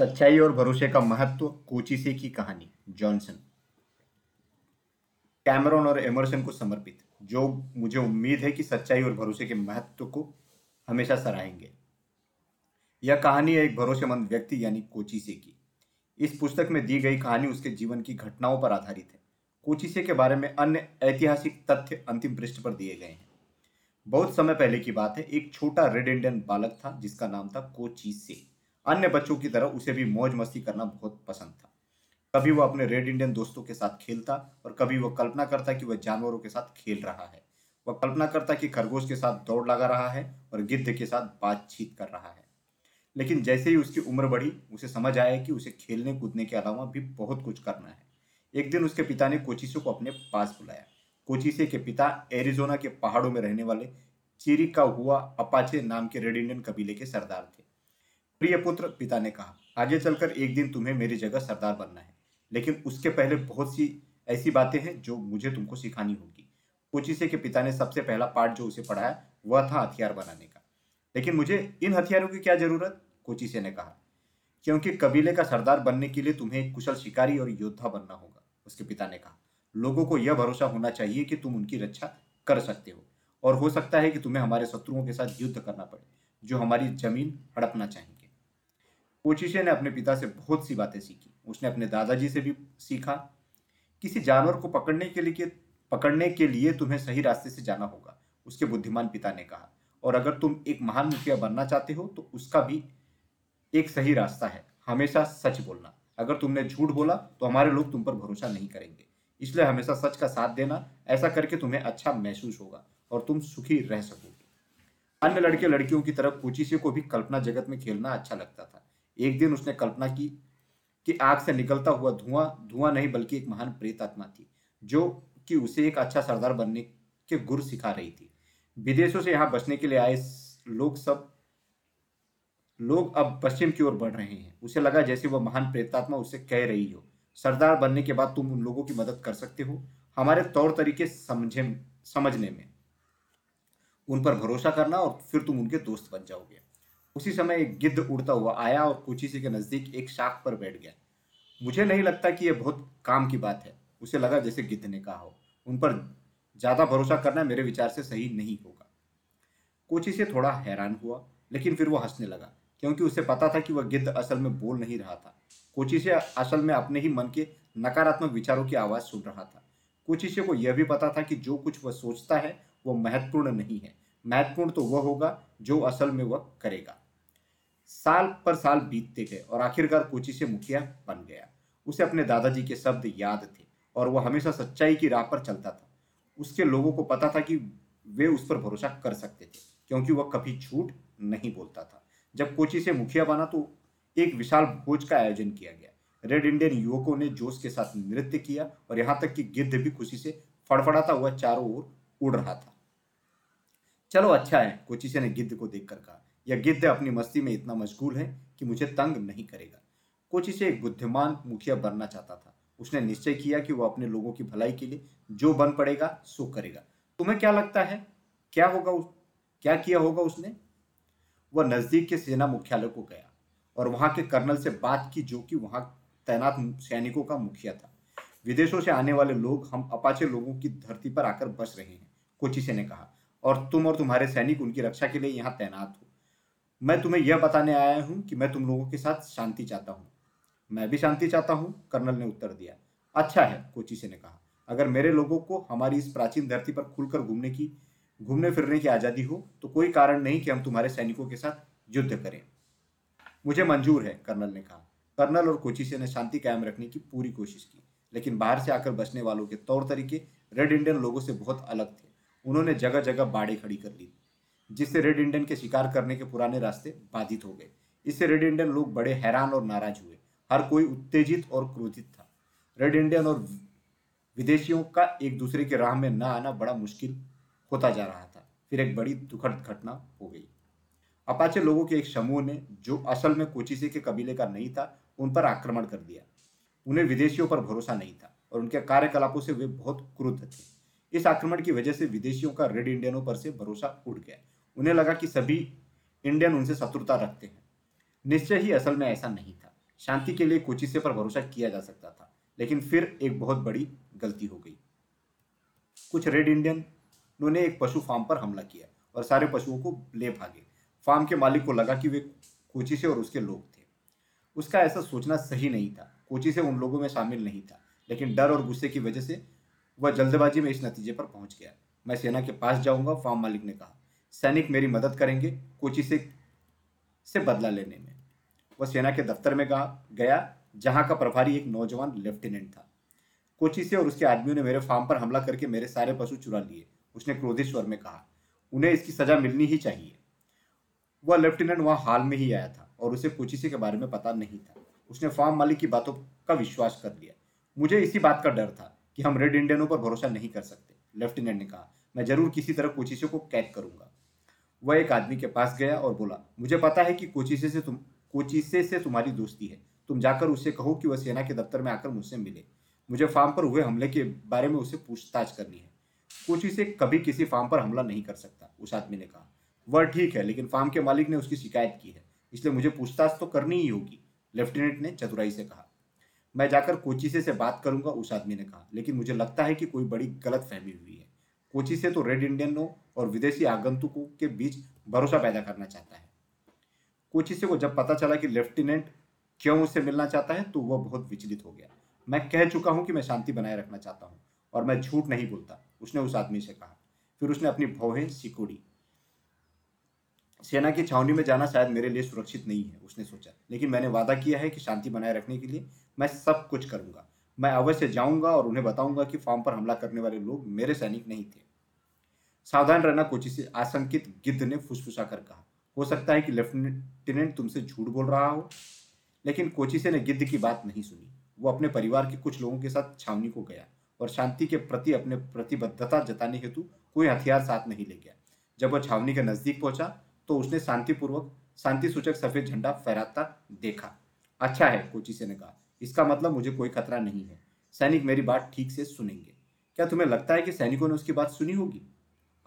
सच्चाई और भरोसे का महत्व कोचिसे की कहानी, जॉनसन। कैमरॉन और एमरसन को समर्पित, जो मुझे उम्मीद है कि सच्चाई और भरोसे के महत्व को हमेशा सराहेंगे। यह कहानी एक भरोसेमंद व्यक्ति यानी कोचिसे की। इस पुस्तक में दी गई कहानी उसके जीवन की घटनाओं पर आधारित है। कोचिसे के बारे में अन्य ऐतिहासिक तथ्य अंतिम पृष्ठ पर दिए गए हैं। बहुत समय पहले की बात है, एक छोटा रेड इंडियन बालक था जिसका नाम था कोचिसे। अन्य बच्चों की तरह उसे भी मौज मस्ती करना बहुत पसंद था। कभी वह अपने रेड इंडियन दोस्तों के साथ खेलता और कभी वह कल्पना करता कि वह जानवरों के साथ खेल रहा है। वह कल्पना करता कि खरगोश के साथ दौड़ लगा रहा है और गिद्ध के साथ बातचीत कर रहा है। लेकिन जैसे ही उसकी उम्र बढ़ी, उसे समझ आया कि उसे खेलने कूदने के अलावा भी बहुत कुछ करना है। एक दिन उसके पिता ने कोचिसे को अपने पास बुलाया। कोचिसे के पिता एरिजोना के पहाड़ों में रहने वाले चिरिका हुआ अपाचे नाम के रेड इंडियन कबीले के सरदार थे। प्रिय पुत्र, पिता ने कहा, आगे चलकर एक दिन तुम्हें मेरी जगह सरदार बनना है। लेकिन उसके पहले बहुत सी ऐसी बातें हैं जो मुझे तुमको सिखानी होगी। कोचिसे के पिता ने सबसे पहला पार्ट जो उसे पढ़ाया, वह था हथियार बनाने का। लेकिन मुझे इन हथियारों की क्या ज़रूरत? कोचिसे ने कहा, क्योंकि कबीले का सरदार बनने के लिए तुम्हें एक कुशल शिकारी और योद्धा बनना होगा। उसके पिता ने कहा, लोगों को यह भरोसा होना चाहिए कि तुम उनकी रक्षा कर सकते हो। और हो सकता है कि तुम्हें हमारे शत्रुओं के साथ युद्ध करना पड़े, जो हमारी ज़मीन हड़पना चाहेंगे। कोचिशे ने अपने पिता से बहुत सी बातें सीखी। उसने अपने दादाजी से भी सीखा। किसी जानवर को पकड़ने के लिए, पकड़ने के लिए तुम्हें सही रास्ते से जाना होगा, उसके बुद्धिमान पिता ने कहा। और अगर तुम एक महान मुखिया बनना चाहते हो तो उसका भी एक सही रास्ता है। हमेशा सच बोलना। अगर तुमने झूठ बोला तो हमारे लोग तुम पर भरोसा नहीं करेंगे। इसलिए हमेशा सच का साथ देना, ऐसा करके तुम्हें अच्छा महसूस होगा और तुम सुखी रह सकोगे। अन्य लड़के लड़कियों की तरफ़ कोचिसे को भी कल्पना जगत में खेलना अच्छा लगता था। एक दिन उसने कल्पना की कि आग से निकलता हुआ धुआँ धुआँ नहीं बल्कि एक महान प्रेत आत्मा थी, जो कि उसे एक अच्छा सरदार बनने के गुर सिखा रही थी। विदेशों से यहाँ बचने के लिए आए लोग सब, लोग अब पश्चिम की ओर बढ़ रहे हैं। उसे लगा जैसे वह महान प्रेतात्मा उसे कह रही हो, सरदार बनने के बाद तुम उन लोगों की मदद कर सकते हो, हमारे तौर तरीके समझे, समझने में। उन पर भरोसा करना और फिर तुम उनके दोस्त बन जाओगे। उसी समय एक गिद्ध उड़ता हुआ आया और कोचिसे के नज़दीक एक शाख पर बैठ गया। मुझे नहीं लगता कि यह बहुत काम की बात है। उसे लगा जैसे गिद्ध ने कहा हो। उन पर ज़्यादा भरोसा करना मेरे विचार से सही नहीं होगा। कोची से थोड़ा हैरान हुआ, लेकिन फिर वो हंसने लगा, क्योंकि उसे पता था कि वह गिद्ध असल में बोल नहीं रहा था। कोची से असल में अपने ही मन के नकारात्मक विचारों की आवाज़ सुन रहा था। कोचिसे को यह भी पता था कि जो कुछ वह सोचता है, वह महत्वपूर्ण नहीं है। महत्वपूर्ण तो वह होगा, जो असल में वह करेगा। साल पर साल बीतते गए और आखिरकार कोची से मुखिया बन गया। उसे अपने दादाजी के शब्द याद थे और वह हमेशा सच्चाई की राह पर चलता था। उसके लोगों को पता था कि वे उस पर भरोसा कर सकते थे, क्योंकि वह कभी झूठ नहीं बोलता था। जब कोची से मुखिया बना तो एक विशाल भोज का आयोजन किया गया। रेड इंडियन युवकों ने जोश के साथ नृत्य किया और यहाँ तक कि गिद्ध भी खुशी से फड़फड़ाता हुआ चारों ओर उड़ रहा था। चलो अच्छा है कोचिसे ने गिद्ध को देखकर कहा। यह गिद्ध अपनी मस्ती में इतना मशगूल है कि मुझे तंग नहीं करेगा। कोचिसे एक बुद्धिमान मुखिया बनना चाहता था। उसने निश्चय किया कि वह अपने लोगों की भलाई के लिए जो बन पड़ेगा, सो करेगा। तुम्हें क्या लगता है? क्या होगा उस क्या किया होगा उसने? वह नज़दीक के सेना मुख्यालय को गया और वहाँ के कर्नल से बात की जो कि वहाँ तैनात सैनिकों का मुखिया था। विदेशों से आने वाले लोग हम अपाचे लोगों की धरती पर आकर बस रहे हैं कोचिसे ने कहा। और तुम और तुम्हारे सैनिक उनकी रक्षा के लिए यहाँ तैनात हो। मैं तुम्हें यह बताने आया हूँ कि मैं तुम लोगों के साथ शांति चाहता हूँ। मैं भी शांति चाहता हूँ, कर्नल ने उत्तर दिया। अच्छा है कोचिसे ने कहा। अगर मेरे लोगों को हमारी इस प्राचीन धरती पर खुलकर घूमने की, घूमने फिरने की आज़ादी हो तो कोई कारण नहीं कि हम तुम्हारे सैनिकों के साथ युद्ध करें। मुझे मंजूर है, कर्नल ने कहा। कर्नल और कोचिसे ने शांति कायम रखने की पूरी कोशिश की, लेकिन बाहर से आकर बचने वालों के तौर तरीके रेड इंडियन लोगों से बहुत अलग थे। उन्होंने जगह जगह बाड़े खड़ी कर ली। जिससे रेड इंडियन के शिकार करने के पुराने रास्ते बाधित हो गए। इससे रेड इंडियन लोग बड़े हैरान और नाराज़ हुए। हर कोई उत्तेजित और क्रोधित था। रेड इंडियन और विदेशियों का एक दूसरे के राह में न आना बड़ा मुश्किल होता जा रहा था। फिर एक बड़ी दुखद घटना हो गई। अपाचे लोगों के एक समूह ने, जो असल में कोचिसे के कबीले का नहीं था, उन पर आक्रमण कर दिया। उन्हें विदेशियों पर भरोसा नहीं था और उनके कार्यकलापों से वे बहुत क्रुद्ध थे। इस आक्रमण की वजह से विदेशियों का रेड इंडियनों पर से भरोसा उठ गया। उन्हें लगा कि सभी इंडियन उनसे शत्रुता रखते हैं। निश्चय ही असल में ऐसा नहीं था। शांति के लिए कोचिसे पर भरोसा किया जा सकता था, लेकिन फिर एक बहुत बड़ी गलती हो गई। कुछ रेड इंडियन ने एक पशु फार्म पर हमला किया और सारे पशुओं को ले भागे। फार्म के मालिक को लगा कि वे कोची से और उसके लोग थे। उसका ऐसा सोचना सही नहीं था। कोची से उन लोगों में शामिल नहीं था, लेकिन डर और गुस्से की वजह से वह जल्दबाजी में इस नतीजे पर पहुँच गया। मैं सेना के पास जाऊँगा फार्म मालिक ने कहा। सैनिक मेरी मदद करेंगे कोची से से बदला लेने में। वह सेना के दफ्तर में गया, जहाँ का प्रभारी एक नौजवान लेफ्टिनेंट था। कोची से और उसके आदमियों ने मेरे फार्म पर हमला करके मेरे सारे पशु चुरा लिए, उसने क्रोधित स्वर में कहा। उन्हें इसकी सजा मिलनी ही चाहिए। वह लेफ्टिनेंट वहाँ हाल में ही आया था और उसे कोचिसे के बारे में पता नहीं था। उसने फार्म मालिक की बातों का विश्वास कर लिया। मुझे इसी बात का डर था कि हम रेड इंडियनों पर भरोसा नहीं कर सकते, लेफ्टिनेंट ने कहा। मैं ज़रूर किसी तरह कोचिसे को कैद करूँगा। वह एक आदमी के पास गया और बोला, मुझे पता है कि कोचिसे से तुम, कोचिसे से तुम्हारी दोस्ती है। तुम जाकर उससे कहो कि वह सेना के दफ्तर में आकर मुझसे मिले। मुझे फार्म पर हुए हमले के बारे में उसे पूछताछ करनी है। कोचिसे कभी किसी फार्म पर हमला नहीं कर सकता, उस आदमी ने कहा। वह ठीक है, लेकिन फार्म के मालिक ने उसकी शिकायत की है, इसलिए मुझे पूछताछ तो करनी ही होगी, लेफ्टिनेंट ने चतुराई से कहा। मैं जाकर कोचिसे से बात करूँगा, उस आदमी ने कहा, लेकिन मुझे लगता है कि कोई बड़ी गलत फहमी हुई है। कोची से तो रेड इंडियनों और विदेशी आगंतुकों के बीच भरोसा पैदा करना चाहता है। कोची से को जब पता चला कि लेफ्टिनेंट क्यों उससे मिलना चाहता है तो वह बहुत विचलित हो गया। मैं कह चुका हूँ कि मैं शांति बनाए रखना चाहता हूँ और मैं झूठ नहीं बोलता, उसने उस आदमी से कहा। फिर उसने अपनी भौहें सिकोड़ी। सेना की छावनी में जाना शायद मेरे लिए सुरक्षित नहीं है, उसने सोचा। लेकिन मैंने वादा किया है कि शांति बनाए रखने के लिए मैं सब कुछ करूँगा। मैं अवश्य जाऊँगा और उन्हें बताऊँगा कि फार्म पर हमला करने वाले लोग मेरे सैनिक नहीं थे। सावधान रहना कोची आशंकित गिद्ध ने फुसफुसा कर कहा। हो सकता है कि लेफ्टिनेंट तुमसे झूठ बोल रहा हो, लेकिन कोचिसे ने गिद्ध की बात नहीं सुनी। वो अपने परिवार के कुछ लोगों के साथ छावनी को गया और शांति के प्रति अपने प्रतिबद्धता जताने हेतु कोई हथियार साथ नहीं ले गया। जब वह छावनी के नज़दीक पहुँचा तो उसने शांतिपूर्वक शांति सूचक सफ़ेद झंडा फहराता देखा। अच्छा है, कोचिसे ने कहा। इसका मतलब मुझे कोई खतरा नहीं है। सैनिक मेरी बात ठीक से सुनेंगे। क्या तुम्हें लगता है कि सैनिकों ने उसकी बात सुनी होगी?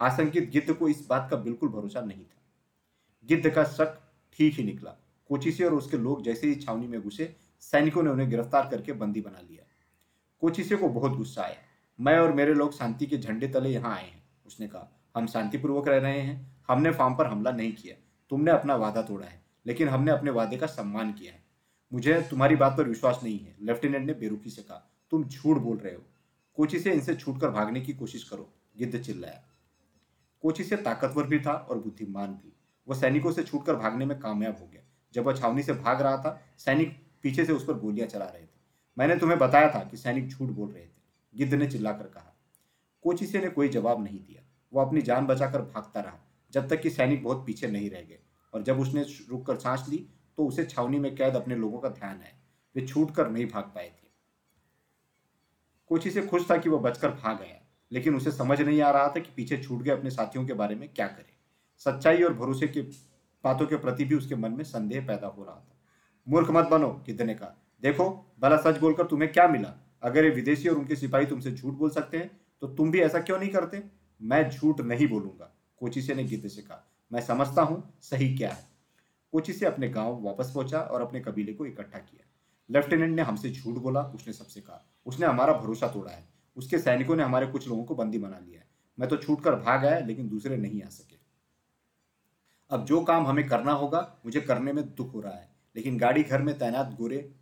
आशंकित गिद्ध को इस बात का बिल्कुल भरोसा नहीं था। गिद्ध का शक ठीक ही निकला। कोचिसे और उसके लोग जैसे ही छावनी में घुसे, सैनिकों ने उन्हें गिरफ़्तार करके बंदी बना लिया। कोचिसे को बहुत गुस्सा आया। मैं और मेरे लोग शांति के झंडे तले यहाँ आए हैं, उसने कहा। हम शांतिपूर्वक रह रहे हैं। हमने फार्म पर हमला नहीं किया। तुमने अपना वादा तोड़ा है, लेकिन हमने अपने वादे का सम्मान किया है। मुझे तुम्हारी बात पर विश्वास नहीं है। लेफ्टिनेंट ने बेरुखी से कहा, तुम झूठ बोल रहे हो। कोची से इनसे छूटकर भागने की कोशिश करो। गिद्ध चिल्लाया। कोची से ताकतवर भी था और बुद्धिमान भी। वह सैनिकों से छूटकर भागने में कामयाब हो गया। जब वह छावनी से भाग रहा था, सैनिक पीछे से उस पर गोलियाँ चला रहे थे। मैंने तुम्हें बताया था कि सैनिक झूठ बोल रहे थे। गिद्ध ने चिल्लाकर कहा कोचिसे ने कोई जवाब नहीं दिया। वो अपनी जान बचाकर भागता रहा, जब तक कि सैनिक बहुत पीछे नहीं रह गए। और जब उसने रुक कर सांस ली तो उसे छावनी में कैद अपने लोगों का ध्यान है। वे छूट कर नहीं भाग पाए थे। कोची से खुश था कि वह बचकर भाग गया लेकिन उसे समझ नहीं आ रहा था कि पीछे छूट गए अपने साथियों के बारे में क्या करे। सच्चाई और भरोसे के बातों के प्रति भी उसके मन में संदेह पैदा हो रहा था। मूर्ख मत बनो गिद्ध ने कहा देखो, भला सच बोलकर तुम्हें क्या मिला? अगर ये विदेशी और उनके सिपाही तुमसे झूठ बोल सकते हैं तो तुम भी ऐसा क्यों नहीं करते? मैं झूठ नहीं बोलूँगा कोचिसे ने गिद्ध से कहा। मैं समझता हूँ सही क्या है। कोची से अपने गाँव वापस पहुँचा और अपने कबीले को इकट्ठा किया। लेफ्टिनेंट ने हमसे झूठ बोला, उसने सबसे कहा, उसने हमारा भरोसा तोड़ा है। उसके सैनिकों ने हमारे कुछ लोगों को बंदी बना लिया है। मैं तो छूट कर भाग आया, लेकिन दूसरे नहीं आ सके। अब जो काम हमें करना होगा, मुझे करने में दुख हो रहा है। लेकिन गाड़ी घर में तैनात गोरे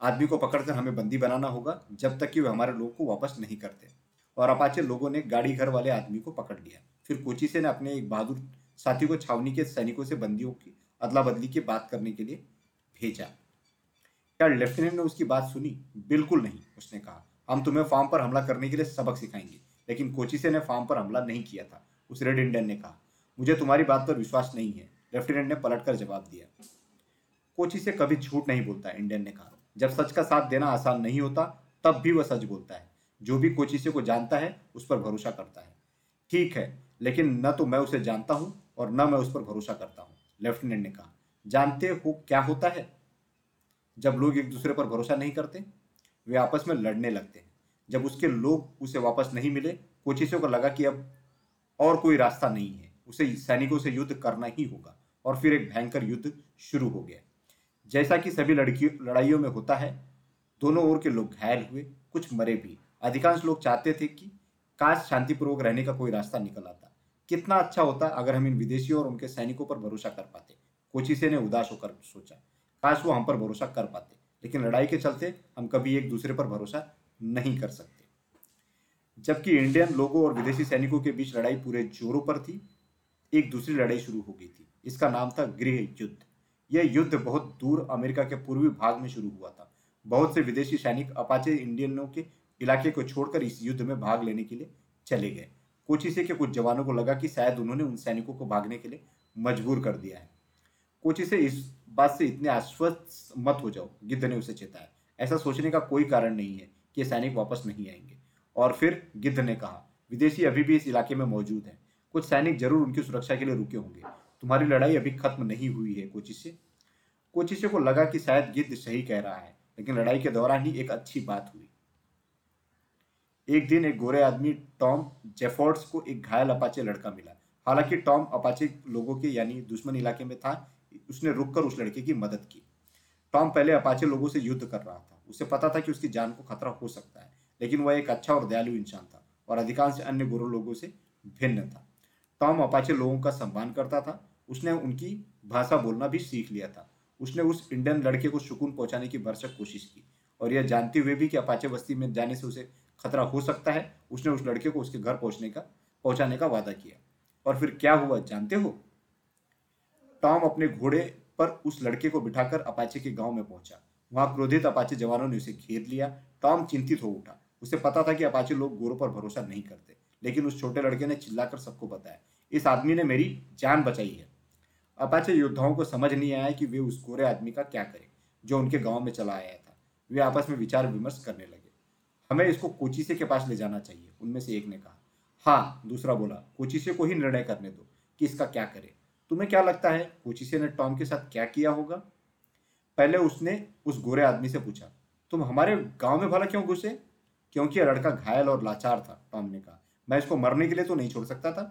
आदमी को पकड़कर हमें बंदी बनाना होगा, जब तक कि वे हमारे लोग को वापस नहीं करते। और अपाचे लोगों ने गाड़ी घर वाले आदमी को पकड़ लिया। फिर कोची से ने अपने एक बहादुर साथी को छावनी के सैनिकों से बंदियों की अदला बदली की बात करने के लिए भेजा। क्या लेफ्टिनेंट ने उसकी बात सुनी? बिल्कुल नहीं, उसने कहा। हम तुम्हें फार्म पर हमला करने के लिए सबक सिखाएँगे, लेकिन कोचिसे ने फार्म पर हमला नहीं किया था, उस रेड इंडियन ने कहा। मुझे तुम्हारी बात पर विश्वास नहीं है, लेफ्टिनेंट ने पलटकर जवाब दिया। कोची से कभी झूठ नहीं बोलता, इंडियन ने कहा। जब सच का साथ देना आसान नहीं होता, तब भी वह सच बोलता है। जो भी कोचिसे को जानता है, उस पर भरोसा करता है। ठीक है, लेकिन न तो मैं उसे जानता हूँ और न मैं उस पर भरोसा करता हूँ। लेफ्टिनेंट ने कहा, जानते हो क्या होता है? जब लोग एक दूसरे पर भरोसा नहीं करते, वे आपस में लड़ने लगते हैं। जब उसके लोग उसे वापस नहीं मिले कोचिसों को लगा कि अब और कोई रास्ता नहीं है। उसे सैनिकों से युद्ध करना ही होगा और फिर एक भयंकर युद्ध शुरू हो गया। जैसा कि सभी लड़कियों लड़ाइयों में होता है, दोनों ओर के लोग घायल हुए, कुछ मरे भी। अधिकांश लोग चाहते थे कि काश शांतिपूर्वक रहने का कोई रास्ता निकल आता। कितना अच्छा होता अगर हम इन विदेशियों और उनके सैनिकों पर भरोसा कर पाते। कोचिसे ने उदास होकर सोचा। काश वो हम पर भरोसा कर पाते, लेकिन लड़ाई के चलते हम कभी एक दूसरे पर भरोसा नहीं कर सकते। जबकि इंडियन लोगों और विदेशी सैनिकों के बीच लड़ाई पूरे जोरों पर थी, एक दूसरी लड़ाई शुरू हो गई थी। इसका नाम था गृह युद्ध। यह युद्ध बहुत दूर अमेरिका के पूर्वी भाग में शुरू हुआ था। बहुत से विदेशी सैनिक अपाचे इंडियनों के इलाके को छोड़कर इस युद्ध में भाग लेने के लिए चले गए। कोचिसे के कुछ जवानों को लगा कि शायद उन्होंने उन सैनिकों को भागने के लिए मजबूर कर दिया है। कोचिसे इस बात से इतने आश्वस्त मत हो जाओ, गिद्ध ने उसे चेताया। ऐसा सोचने का कोई कारण नहीं है कि सैनिक वापस नहीं आएँगे। और फिर गिद्ध ने कहा, विदेशी अभी भी इस इलाके में मौजूद हैं। कुछ सैनिक ज़रूर उनकी सुरक्षा के लिए रुके होंगे। तुम्हारी लड़ाई अभी खत्म नहीं हुई है कोचिसे कोचिसे को लगा कि शायद गिद्ध सही कह रहा है, लेकिन लड़ाई के दौरान ही एक अच्छी बात हुई। एक दिन एक गोरे आदमी टॉम जेफोर्ड्स को एक घायल अपाचे लड़का मिला। हालाँकि टॉम अपाचे लोगों के, यानी दुश्मन इलाके में था, उसने रुककर उस लड़के की मदद की। टॉम पहले अपाचे लोगों से युद्ध कर रहा था। उसे पता था कि उसकी जान को खतरा हो सकता है, लेकिन वह एक अच्छा और दयालु इंसान था और अधिकांश अन्य गुरु लोगों से भिन्न था। टॉम अपाचे लोगों का सम्मान करता था। उसने उनकी भाषा बोलना भी सीख लिया था। उसने उस इंडियन लड़के को सुकून पहुँचाने की भरसक कोशिश की और यह जानते हुए भी कि अपाचे बस्ती में जाने से उसे खतरा हो सकता है, उसने उस लड़के को उसके घर पहुँचने का, पहुँचाने का वादा किया। और फिर क्या हुआ, जानते हो? टॉम अपने घोड़े पर उस लड़के को बिठाकर अपाचे के गाँव में पहुँचा। वहाँ क्रोधित अपाचे जवानों ने उसे घेर लिया। टॉम चिंतित हो उठा। उसे पता था कि अपाचे लोग गोरों पर भरोसा नहीं करते, लेकिन उस छोटे लड़के ने चिल्लाकर सबको बताया, इस आदमी ने मेरी जान बचाई है। अपाचे योद्धाओं को समझ नहीं आया कि वे उस गोरे आदमी का क्या करें, जो उनके गाँव में चला आया था। वे आपस में विचार विमर्श करने लगे। हमें इसको कोचिसे के पास ले जाना चाहिए, उनमें से एक ने कहा। हाँ दूसरा बोला, कोचिसे को ही निर्णय करने दो, कि इसका क्या करे। तुम्हें क्या लगता है, कोचिसे ने टॉम के साथ क्या किया होगा? पहले उसने उस गोरे आदमी से पूछा, तुम हमारे गाँव में भला क्यों घुसे? क्योंकि यह लड़का घायल और लाचार था, टॉम ने कहा। मैं इसको मरने के लिए तो नहीं छोड़ सकता था।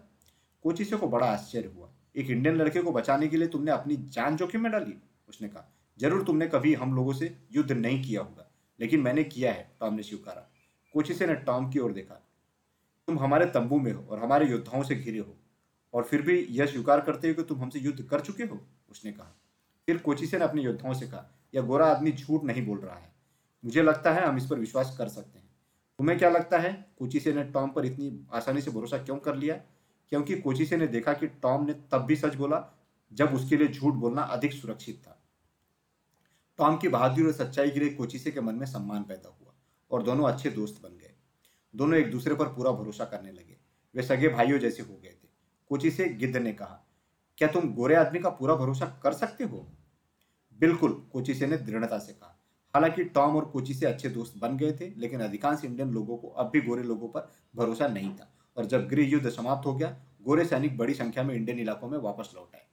कोचिसे को बड़ा आश्चर्य हुआ। एक इंडियन लड़के को बचाने के लिए तुमने अपनी जान जोखिम में डाली? उसने कहा, ज़रूर तुमने कभी हम लोगों से युद्ध नहीं किया होगा। लेकिन मैंने किया है, टॉम ने स्वीकारा। कोचिसे ने टॉम की ओर देखा। तुम हमारे तंबू में हो और हमारे योद्धाओं से घिरे हो, और फिर भी यह स्वीकार करते हो कि तुम हमसे युद्ध कर चुके हो, उसने कहा। फिर कोचिसे ने अपने योद्धाओं से कहा, यह गोरा आदमी झूठ नहीं बोल रहा है। मुझे लगता है हम इस पर विश्वास कर सकते हैं। तुम्हें क्या लगता है कोचिसे ने टॉम पर इतनी आसानी से भरोसा क्यों कर लिया? क्योंकि कोचिसे ने देखा कि टॉम ने तब भी सच बोला, जब उसके लिए झूठ बोलना अधिक सुरक्षित था। टॉम की बहादुरी और सच्चाई के लिए कोचिसे के मन में सम्मान पैदा हुआ और दोनों अच्छे दोस्त बन गए। दोनों एक दूसरे पर पूरा भरोसा करने लगे। वे सगे भाइयों जैसे हो गए थे। कोचिसे गिद्ध ने कहा, क्या तुम गोरे आदमी का पूरा भरोसा कर सकते हो? बिल्कुल, कोचिसे ने दृढ़ता से कहा। हालाँकि टॉम और कोचिसे अच्छे दोस्त बन गए थे, लेकिन अधिकांश इंडियन लोगों को अब भी गोरे लोगों पर भरोसा नहीं था। और जब गृह युद्ध समाप्त हो गया, गोरे सैनिक बड़ी संख्या में इंडियन इलाकों में वापस लौट आए।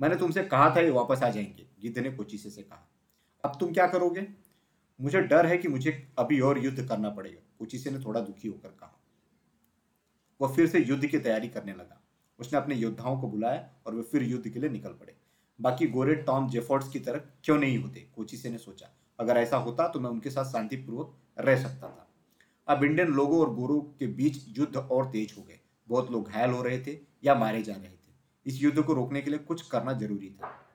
मैंने तुमसे कहा था ये वापस आ जाएँगे, गिद्ध ने कोचिसे से कहा। अब तुम क्या करोगे? मुझे डर है कि मुझे अभी और युद्ध करना पड़ेगा। कोचिसे ने थोड़ा दुखी होकर कहा। वह फिर से युद्ध की तैयारी करने लगा। उसने अपने योद्धाओं को बुलाया और वे फिर युद्ध के लिए निकल पड़े। बाकी गोरे टॉम जेफोर्ड्स की तरह क्यों नहीं होते? कोचिसे ने सोचा। अगर ऐसा होता तो मैं उनके साथ शांतिपूर्वक रह सकता था। अब इंडियन लोगों और गोरों के बीच युद्ध और तेज हो गए। बहुत लोग घायल हो रहे थे या मारे जा रहे थे। इस युद्ध को रोकने के लिए कुछ करना ज़रूरी था।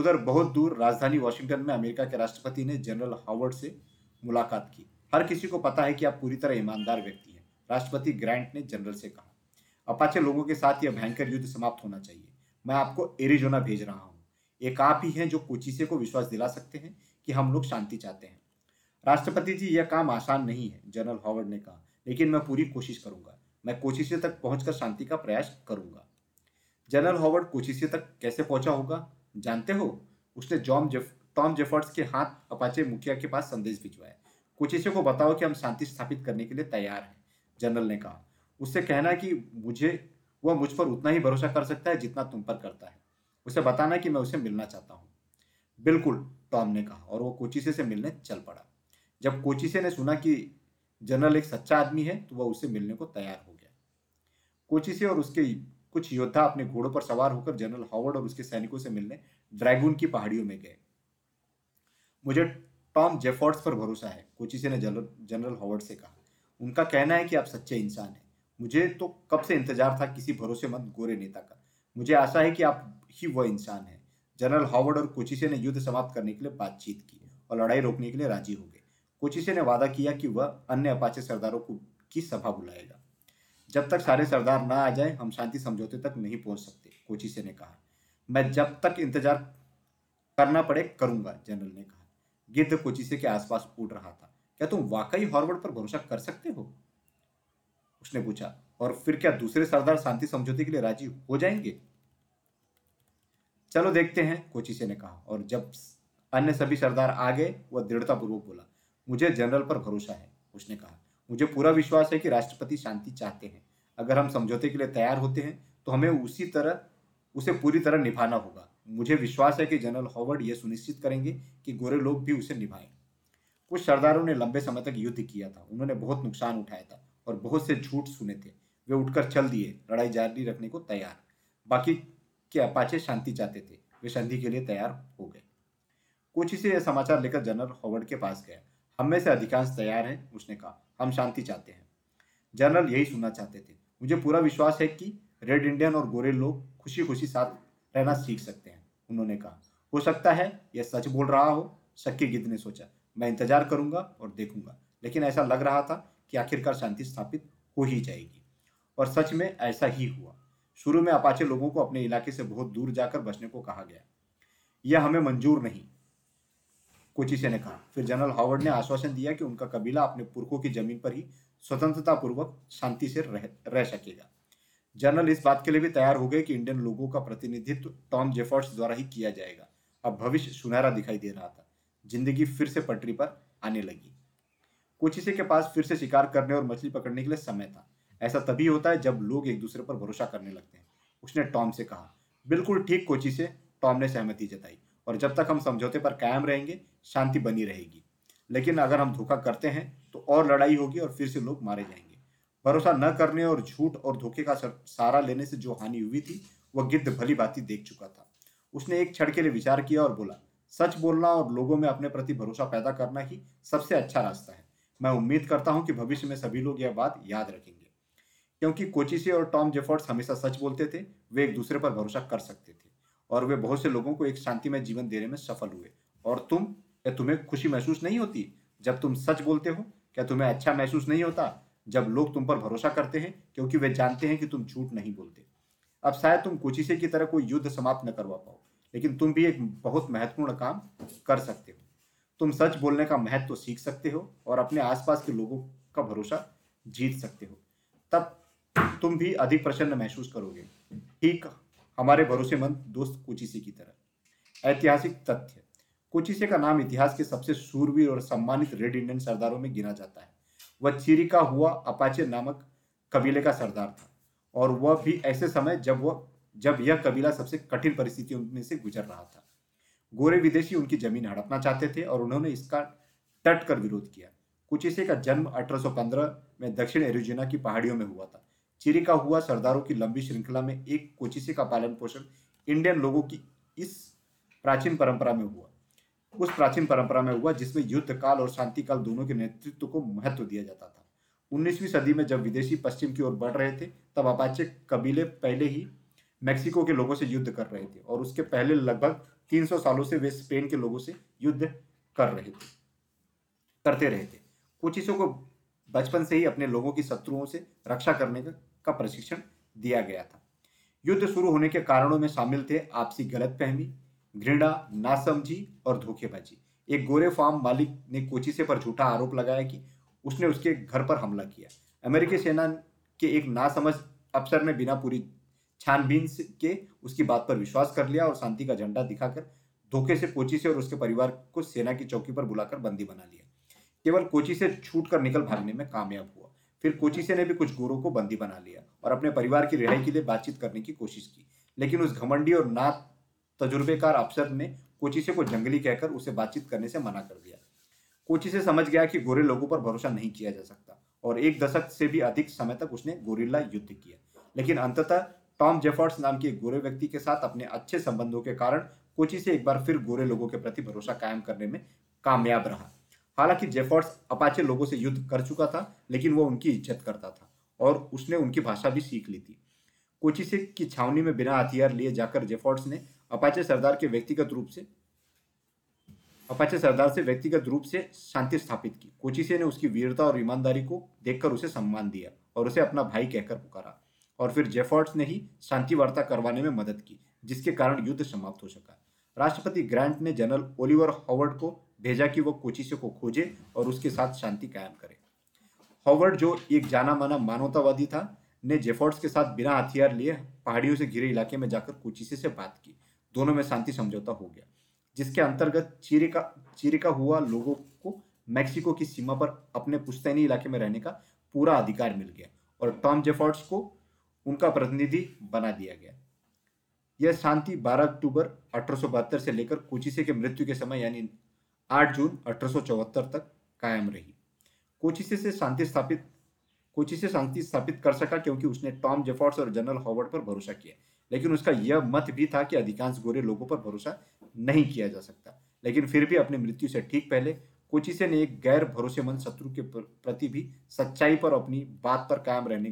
उधर बहुत दूर राजधानी वॉशिंगटन में अमेरिका के राष्ट्रपति ने जनरल हावर्ड से मुलाकात की। हर किसी को पता है कि आप पूरी तरह ईमानदार व्यक्ति हैं, राष्ट्रपति ग्रांट ने जनरल से कहा। अपाचे लोगों के साथ यह भयंकर युद्ध समाप्त होना चाहिए। मैं आपको एरिजोना भेज रहा हूँ। एक आप ही हैं जो कोचिसे को विश्वास दिला सकते हैं कि हम लोग शांति चाहते हैं। राष्ट्रपति जी, यह काम आसान नहीं है, जनरल हॉवर्ड ने कहा। लेकिन मैं पूरी कोशिश करूँगा। मैं कोचिसे तक पहुंचकर शांति का प्रयास करूँगा। जनरल हॉवर्ड कोचिसे तक कैसे पहुँचा होगा? जानते हो? उसने जॉम जेफ, टॉम जेफर्ड्स के हाथ अपाचे मुखिया के पास संदेश भिजवाया। कोचिसे को बताओ कि हम शांति स्थापित करने के लिए तैयार हैं, जनरल ने कहा। उससे कहना कि मुझे, वह मुझ पर उतना ही भरोसा कर सकता है जितना तुम पर करता है। उसे बताना कि मैं उसे मिलना चाहता हूँ। बिल्कुल, टॉम ने कहा, और वो कोचिसे से मिलने चल पड़ा। जब कोचिसे ने सुना कि जनरल एक सच्चा आदमी है तो वह उसे मिलने को तैयार हो गया। कोचिसे और उसके कुछ योद्धा अपने घोड़ों पर सवार होकर जनरल हॉवर्ड और उसके सैनिकों से मिलने ड्रैगून की पहाड़ियों में गए। मुझे टॉम जेफोर्ड्स पर भरोसा है कोचिसे ने जनरल हॉवर्ड से कहा। उनका कहना है कि आप सच्चे इंसान हैं। मुझे तो कब से इंतज़ार था किसी भरोसेमंद गोरे नेता का। मुझे आशा है कि आप ही वह इंसान हैं। जनरल हॉवर्ड और कोचिसे ने युद्ध समाप्त करने के लिए बातचीत की और लड़ाई रोकने के लिए राज़ी हो गए। कोचिसे ने वादा किया कि वह अन्य अपाचे सरदारों को की सभा बुलाएगा। जब तक सारे सरदार ना आ जाए, हम शांति समझौते तक नहीं पहुँच सकते कोचिसे ने कहा। मैं जब तक इंतज़ार करना पड़े, करूँगा, जनरल ने कहा। गिद्ध कोचिसे के आसपास उड़ रहा था। क्या तुम वाकई हॉर्वर्ड पर भरोसा कर सकते हो? उसने पूछा। और फिर क्या दूसरे सरदार शांति समझौते के लिए राज़ी हो जाएँगे? चलो देखते हैं कोचिसे ने कहा। और जब अन्य सभी सरदार आ गए, वह दृढ़तापूर्वक बोला। मुझे जनरल पर भरोसा है, उसने कहा। मुझे पूरा विश्वास है कि राष्ट्रपति शांति चाहते हैं। अगर हम समझौते के लिए तैयार होते हैं तो हमें उसी तरह, उसे पूरी तरह निभाना होगा। मुझे विश्वास है कि जनरल हॉवर्ड यह सुनिश्चित करेंगे कि गोरे लोग भी उसे निभाएँ। कुछ सरदारों ने लंबे समय तक युद्ध किया था। उन्होंने बहुत नुकसान उठाया था और बहुत से झूठ सुने थे। वे उठकर चल दिए, लड़ाई जारी रखने को तैयार। बाकी के अपाचे शांति चाहते थे। वे संधि के लिए तैयार हो गए। कुछ से यह समाचार लेकर जनरल हॉवर्ड के पास गया हम में से अधिकांश तैयार हैं, उसने कहा। हम शांति चाहते हैं। जनरल यही सुनना चाहते थे। मुझे पूरा विश्वास है कि रेड इंडियन और गोरे लोग खुशी खुशी साथ रहना सीख सकते हैं, उन्होंने कहा। हो सकता है यह सच बोल रहा हो शक्की गिद्ध ने सोचा। मैं इंतज़ार करूँगा और देखूँगा, लेकिन ऐसा लग रहा था कि आखिरकार शांति स्थापित हो ही जाएगी। और सच में ऐसा ही हुआ। शुरू में अपाचे लोगों को अपने इलाके से बहुत दूर जाकर बचने को कहा गया। यह हमें मंजूर नहीं कोचिसे ने कहा फिर जनरल हॉवर्ड ने आश्वासन दिया कि उनका कबीला अपने पुरखों की ज़मीन पर ही स्वतंत्रता पूर्वक शांति से रह, रह सकेगा। जनरल इस बात के लिए भी तैयार हो गए कि इंडियन लोगों का प्रतिनिधित्व टॉम जेफर्ट्स द्वारा ही किया जाएगा। अब भविष्य सुनहरा दिखाई दे रहा था। ज़िंदगी फिर से पटरी पर आने लगी। कोचिसे के पास फिर से शिकार करने और मछली पकड़ने के लिए समय था। ऐसा तभी होता है जब लोग एक दूसरे पर भरोसा करने लगते हैं। उसने टॉम से कहा बिल्कुल ठीक कोची से टॉम ने सहमति जताई। और जब तक हम समझौते पर कायम रहेंगे, शांति बनी रहेगी। लेकिन अगर हम धोखा करते हैं तो और लड़ाई होगी और फिर से लोग मारे जाएँगे। भरोसा न करने और झूठ और धोखे का सहारा लेने से जो हानि हुई थी, वह गिद्ध भली बाती देख चुका था। उसने एक क्षण के लिए विचार किया और बोला, सच बोलना और लोगों में अपने प्रति भरोसा पैदा करना ही सबसे अच्छा रास्ता है। मैं उम्मीद करता हूँ कि भविष्य में सभी लोग यह बात याद रखेंगे। क्योंकि कोचिसे और टॉम जेफर्ट्स हमेशा सच बोलते थे, वे एक दूसरे पर भरोसा कर सकते थे। और वे बहुत से लोगों को एक शांतिमय जीवन देने में सफल हुए। और तुम, क्या तुम्हें खुशी महसूस नहीं होती? जब तुम सच बोलते हो, क्या तुम्हें अच्छा महसूस नहीं होता? जब लोग तुम पर भरोसा करते हैं, क्योंकि वे जानते हैं कि तुम झूठ नहीं बोलते। अब शायद तुम कोचिसे की तरह कोई युद्ध समाप्त न करवा पाओ, लेकिन तुम भी एक बहुत महत्वपूर्ण काम कर सकते हो। तुम सच बोलने का महत्व तो सीख सकते हो और अपने आसपास के लोगों का भरोसा जीत सकते हो। तब तुम भी अधिक प्रसन्न महसूस करोगे। ठीक हमारे भरोसेमंद दोस्त कोचिसे की तरह। ऐतिहासिक तथ्य, कोचिसे का नाम इतिहास के सबसे सूरवीर और सम्मानित रेड इंडियन सरदारों में गिना जाता है। वह चिरिका हुआ अपाचे नामक कबीले का सरदार था और वह भी ऐसे समय जब वह, जब यह कबीला सबसे कठिन परिस्थितियों में से गुजर रहा था। गोरे विदेशी उनकी ज़मीन हड़पना चाहते थे और उन्होंने इसका टट कर विरोध किया। कुचिसे का जन्म 1815 में दक्षिण एरिजोना की पहाड़ियों में हुआ था। चिरिका हुआ सरदारों की लंबी श्रृंखला में एक कोचिसे का पालन पोषण इंडियन लोगों की इस प्राचीन परंपरा में हुआ। उस प्राचीन परंपरा में हुआ जिसमें युद्ध काल और शांति काल दोनों के नेतृत्व को महत्व दिया जाता था। 19वीं सदी में जब विदेशी पश्चिम की ओर बढ़ रहे थे, तब अपाचे कबीले पहले ही मैक्सिको के लोगों से युद्ध कर रहे थे और उसके पहले लगभग 300 सालों से वे स्पेन के लोगों से युद्ध कर रहे थे, करते रहे थे। कुछ चीज़ों को बचपन से ही अपने लोगों की शत्रुओं से रक्षा करने का प्रशिक्षण दिया गया था। युद्ध शुरू होने के कारणों में शामिल थे आपसी गलतफहमी घृणा, नासमझी और धोखेबाजी। एक गोरे फार्म मालिक ने कोचिसे पर झूठा आरोप लगाया कि उसने उसके घर पर हमला किया। अमेरिकी सेना के एक नासमझ अफसर ने बिना पूरी छानबीन के उसकी बात पर विश्वास कर लिया और शांति का झंडा दिखाकर धोखे से कोची से और उसके परिवार को सेना की चौकी पर बुलाकर बंदी बना लिया। केवल कोची से छूट कर निकल भागने में कामयाब हुआ। फिर कोची से ने भी कुछ गोरों को बंदी बना लिया और अपने परिवार की रिहाई के लिए बातचीत करने की कोशिश की। लेकिन उस घमंडी और ना तजुर्बेकार अफसर ने कोचिसे को जंगली कहकर उसे बातचीत करने से मना कर दिया। कोचिसे समझ गया कि गोरे लोगों पर भरोसा नहीं किया जा सकता और एक दशक से भी अधिक समय तक उसने गोरिल्ला युद्ध किया। लेकिन अंततः टॉम जेफर्ट्स नाम के एक गोरे व्यक्ति के साथ अपने अच्छे संबंधों के कारण कोची से एक बार फिर गोरे लोगों के प्रति भरोसा कायम करने में कामयाब रहा। हालाँकि जेफर्ड्स अपाचे लोगों से युद्ध कर चुका था, लेकिन वो उनकी इज़्ज़त करता था और उसने उनकी भाषा भी सीख ली थी। कोची से की छावनी में बिना हथियार लिए जाकर जेफर्ड्स ने अपाचे सरदार के व्यक्तिगत रूप से, अपाचे सरदार से व्यक्तिगत रूप से शांति स्थापित की। कोचिसे ने उसकी वीरता और ईमानदारी को देखकर उसे सम्मान दिया और उसे अपना भाई कहकर पुकारा और फिर जेफर्ड्स ने ही शांति वार्ता करवाने में मदद की, जिसके कारण युद्ध समाप्त हो सका। राष्ट्रपति ग्रांट ने जनरल ओलिवर हॉवर्ड को भेजा कि वो कोचिसे को खोजे और उसके साथ शांति कायम करे। हॉवर्ड, जो एक जाना माना मानवतावादी था, ने जेफर्ड्स के साथ बिना हथियार लिए पहाड़ियों से घिरे इलाके में जाकर कोचिसे से बात की। दोनों में शांति समझौता हो गया, जिसके अंतर्गत चिरिका चिरिका हुआ लोगों को मैक्सिको की सीमा पर अपने पुश्तैनी इलाके में रहने का पूरा अधिकार मिल गया और टॉम जेफर्ड्स को उनका प्रतिनिधि बना दिया गया। यह शांति 12 अक्टूबर अठारह सौ बहत्तर से लेकर कोचिसे के मृत्यु के समय, यानी 8 जून अठारह सौ चौहत्तर तक कायम रही। कोचिसे से शांति स्थापित कोचिसे शांति स्थापित कर सका क्योंकि उसने टॉम जेफर्ड्स और जनरल हॉवर्ड पर भरोसा किया। लेकिन उसका यह मत भी था कि अधिकांश गोरे लोगों पर भरोसा नहीं किया जा सकता। लेकिन फिर भी अपनी मृत्यु से ठीक पहले कोचिसे ने एक गैर भरोसेमंद शत्रु के प्रति भी सच्चाई पर अपनी बात पर कायम रहने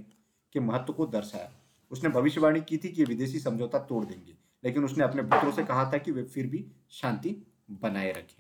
के महत्व को दर्शाया। उसने भविष्यवाणी की थी कि विदेशी समझौता तोड़ देंगे, लेकिन उसने अपने पुत्रों से कहा था कि वे फिर भी शांति बनाए रखें।